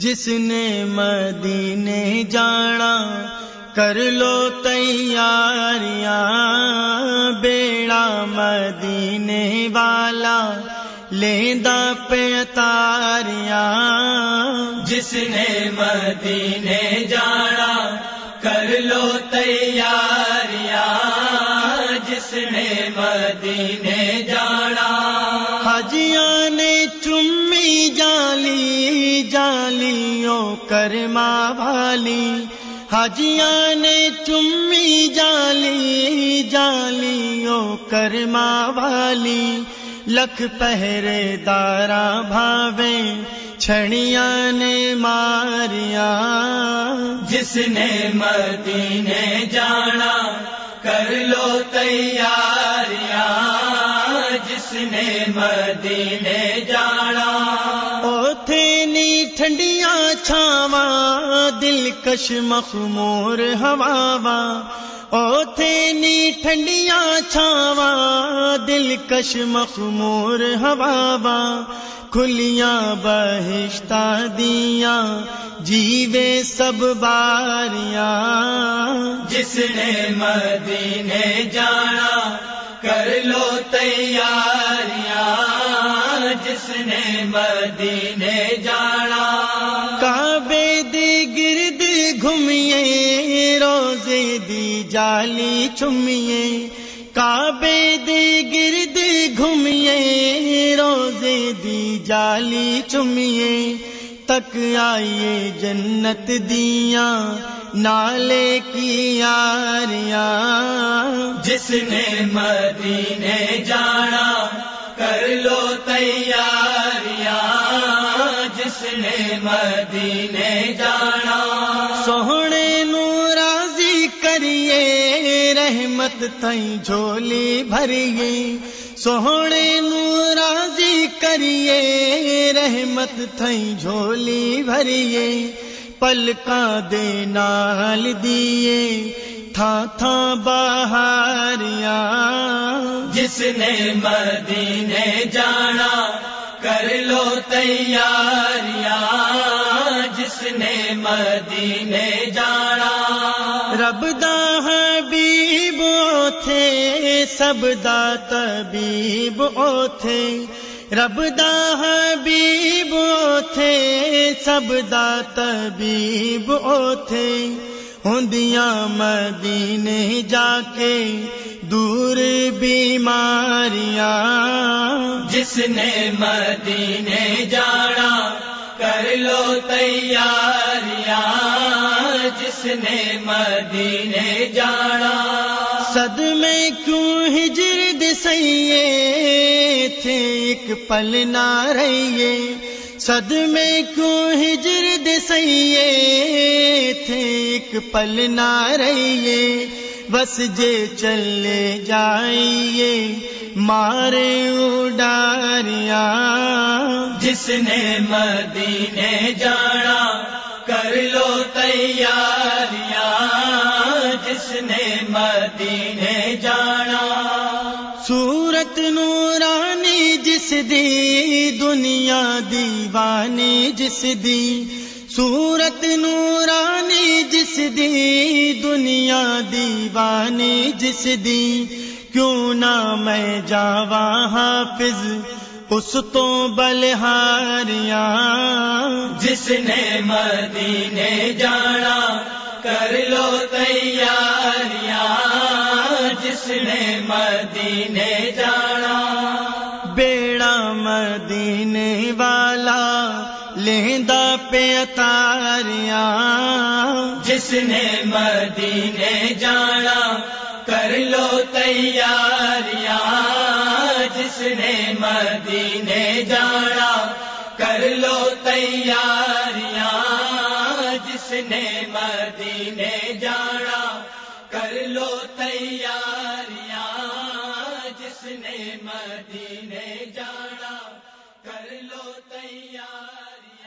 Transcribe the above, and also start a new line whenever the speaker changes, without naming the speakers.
جس نے مدینے جانا کر لو تیاریاں، بیڑا مدینے والا لیندا پیتاریاں۔
جس نے مدینے جانا کر لو تیاریاں، جس نے مدینے جانا۔
حجیاں نے کرما والی حجیاں نے چمی جالی، جالیوں کرما والی، لکھ پہرے دارا بھاوے، چھڑیاں نے ماریا۔
جس نے مدینے جانا، کر لو تیاریاں۔ جس نے مدینے جانا
ٹھنڈیاں چھاواں، دلکش مخمور ہواواں۔ اوتھے نی ٹھنڈیاں چھاواں، دلکش مخمور ہواواں۔ کھلیاں بہشتہ دیاں، جیوے سب باریاں۔
جس نے مدینے جانا، کر لو تیاریاں۔ جس نے مدینے جانا۔
کعبے دی گرد گھمیے روزے دی جالی چمیے کعبے دی گرد گھمیے روزے دی جالی چمیے تک آئیے جنت دیاں نالے کی یاریاں۔
جس نے مدینے جانا۔ کر لو تیاریاں جس نے مدینے جانا۔
سوہنے نو راضی کریے، رحمت تئی جھولی بھریے۔ سوہنے نو راضی کریے، رحمت تئی جھولی بھریے۔ پلکاں دے نال دیے تھا تھا بہاریاں۔
جس نے مدینے جانا کر لو تیاریاں۔ جس نے مدینے جانا۔
رب دا حبیب اوتھے سب دا طبیب اوتھے۔ رب دا حبیب اوتھے سب دا طبیب اوتھے۔ ہندیاں مدینے جا کے دور بیماریاں۔
جس نے مدینے جانا کر لو تیاریاں۔ جس نے مدینے جانا
صد میں کیوں ہجر دسیے تھے؟ ایک پل نہ رہیے۔ صد میں کیوں ہجر دسیے تھے، ایک پل نہ رہیے، بس جے چلے جائیے، مارے اڈاریاں۔
جس نے مدینے جانا، کر لو تیاریاں۔ جس نے مدینے جانا
دی دنیا دیوانی جس دی، سورت نورانی جس دی، دنیا دیوانی جس دی۔ کیوں نہ میں جاوا حافظ، اس تو بلہاریاں۔
جس نے مدینے جانا، کر لو تیاریاں۔ جس نے مدینے جانا
لہندا پیتاریاں
جس نے مدینے جانا، کر لو تیاریاں۔ جس نے مدینے جانا، کر لو تیاریاں۔ جس نے مدینے جانا، کر لو تیاریاں۔ جس نے مدینے کر لو تیاری۔